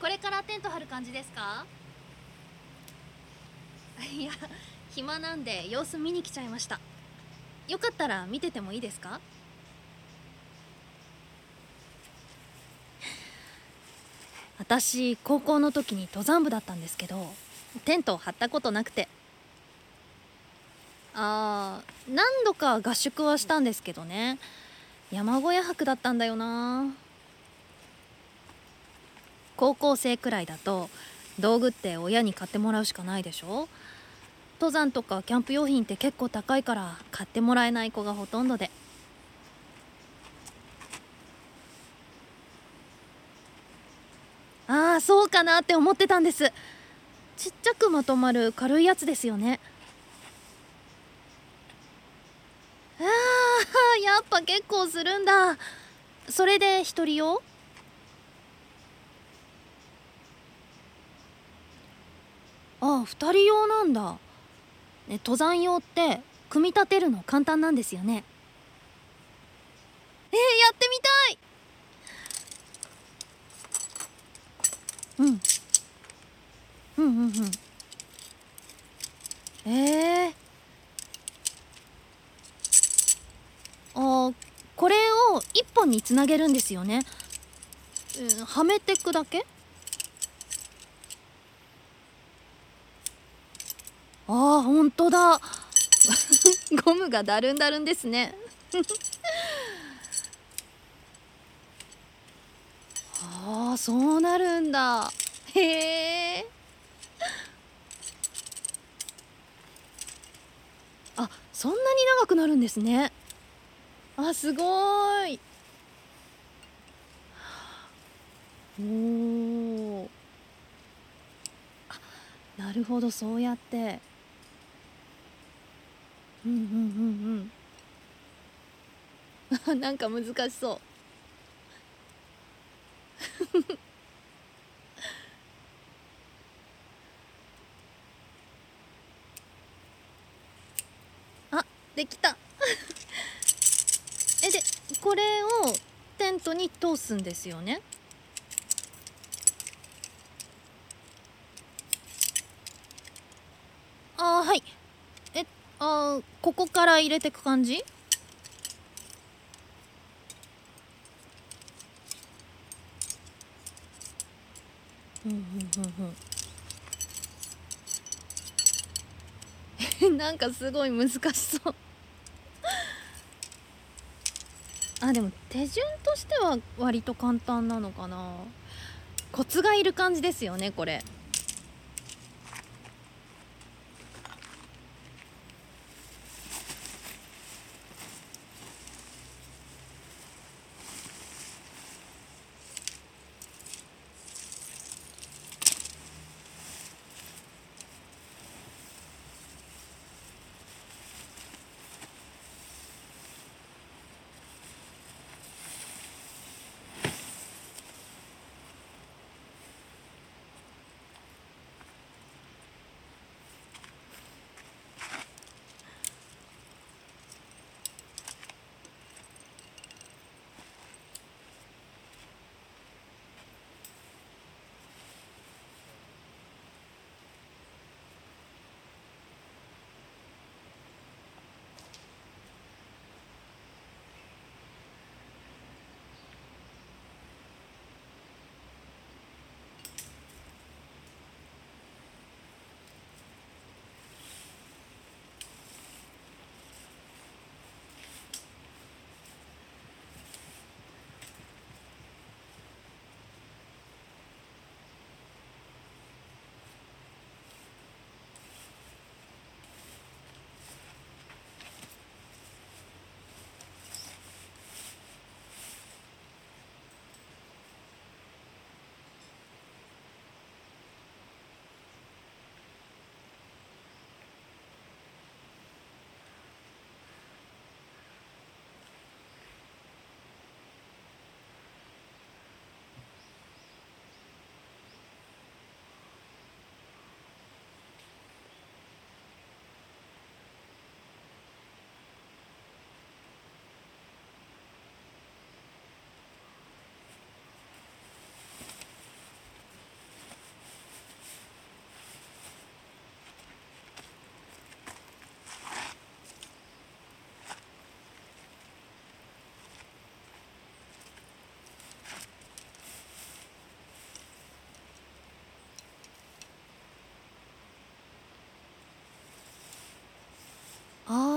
これからテント張る感じですか？いや暇なんで様子見に来ちゃいました。よかったら見ててもいいですか？私高校の時に登山部だったんですけどテントを張ったことなくて。あー何度か合宿はしたんですけどね。山小屋泊だったんだよな。高校生くらいだと道具って親に買ってもらうしかないでしょ？登山とかキャンプ用品って結構高いから買ってもらえない子がほとんどで。ああそうかなって思ってたんです。ちっちゃくまとまる軽いやつですよね。あーやっぱ結構するんだ。それで一人用？ああ二人用なんだ、ね、登山用って組み立てるの簡単なんですよね。えー、やってみたい。うん。うんうんうん。えー、あこれを一本につなげるんですよね、えー、はめてくだけ？あー本当だ。ゴムがだるんだるんですね。ああそうなるんだ。へえ。あそんなに長くなるんですね。あすごい。おおなるほどそうやってうんうんうんうん。なんか難しそう。あできた。えでこれをテントに通すんですよねあはいえあここから入れてく感じ？うんうんうん。なんかすごい難しそう。あでも手順としては割と簡単なのかな。コツがいる感じですよねこれ。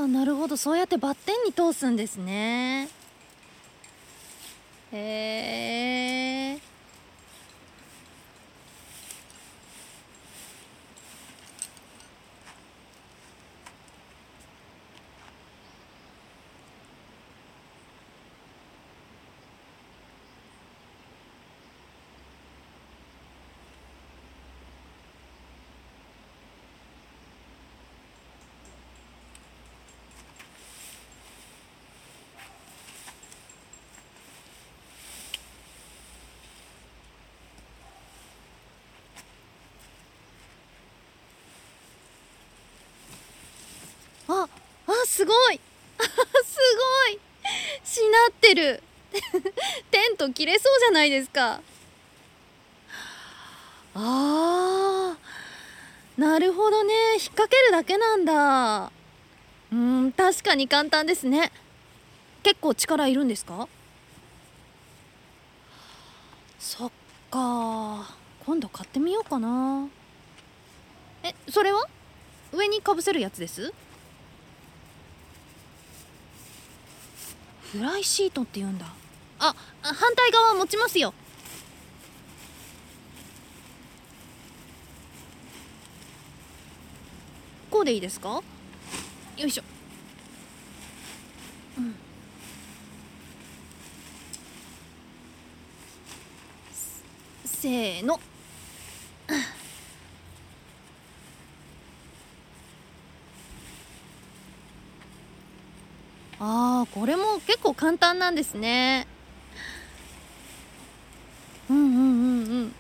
なるほど。そうやってバッテンに通すんですね。へえああすごい。すごい。しなってる。テント切れそうじゃないですか。あー。なるほどね。引っ掛けるだけなんだ。うん確かに簡単ですね。結構力いるんですか？そっか。今度買ってみようかな。えそれは？上にかぶせるやつです？フライシートって言うんだ。あ反対側持ちますよ。こうでいいですか？よいしょ、うん、せーのあーこれも結構簡単なんですね。うんうんうん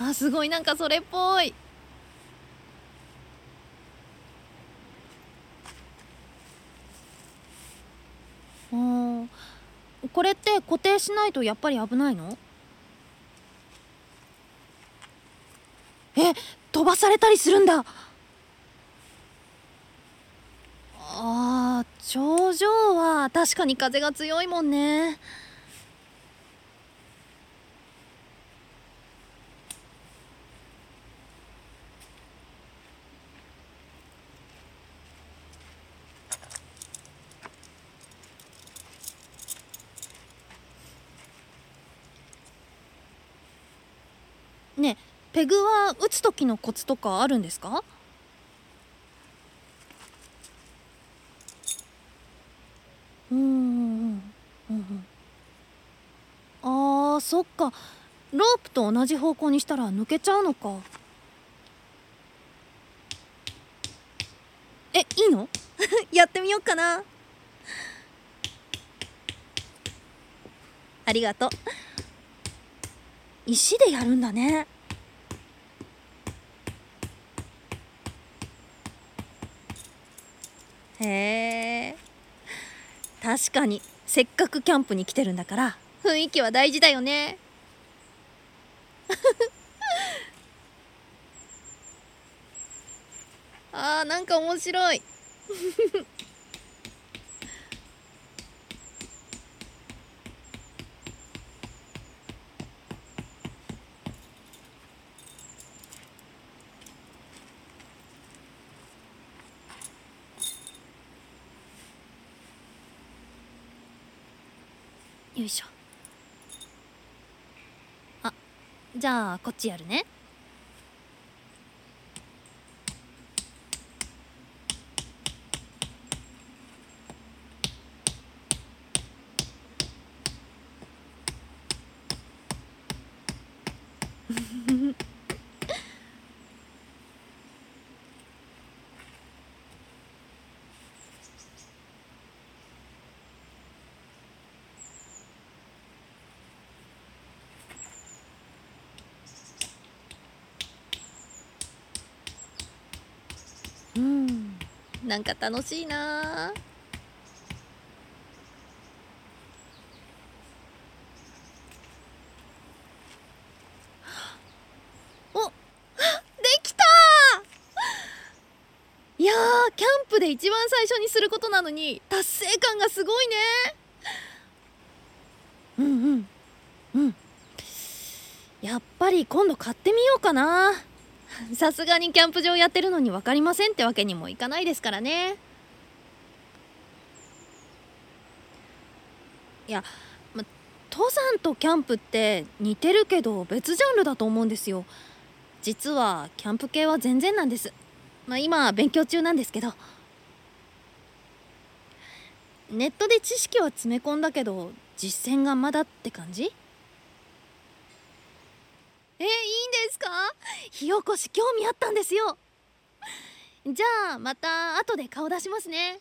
うん。あすごいなんかそれっぽい。あこれって固定しないとやっぱり危ないの？え飛ばされたりするんだ。ああ頂上は確かに風が強いもんね。ねペグは打つ時のコツとかあるんですか？そっか。ロープと同じ方向にしたら抜けちゃうのか。えいいの？やってみようかな。ありがとう。石でやるんだね。へえ。確かにせっかくキャンプに来てるんだから。雰囲気は大事だよね。あーなんか面白い。よいしょ。じゃあこっちやるねうんなんか楽しいな。おできた。いやキャンプで一番最初にすることなのに達成感がすごいね。うんうん。うん。やっぱり今度買ってみようかな。さすがにキャンプ場やってるのに分かりませんってわけにもいかないですからね。いや、ま、登山とキャンプって似てるけど別ジャンルだと思うんですよ。実はキャンプ系は全然なんです。まあ今勉強中なんですけど。ネットで知識は詰め込んだけど実践がまだって感じ？えいいんですか？火起こし興味あったんですよ。じゃあまた後で顔出しますね。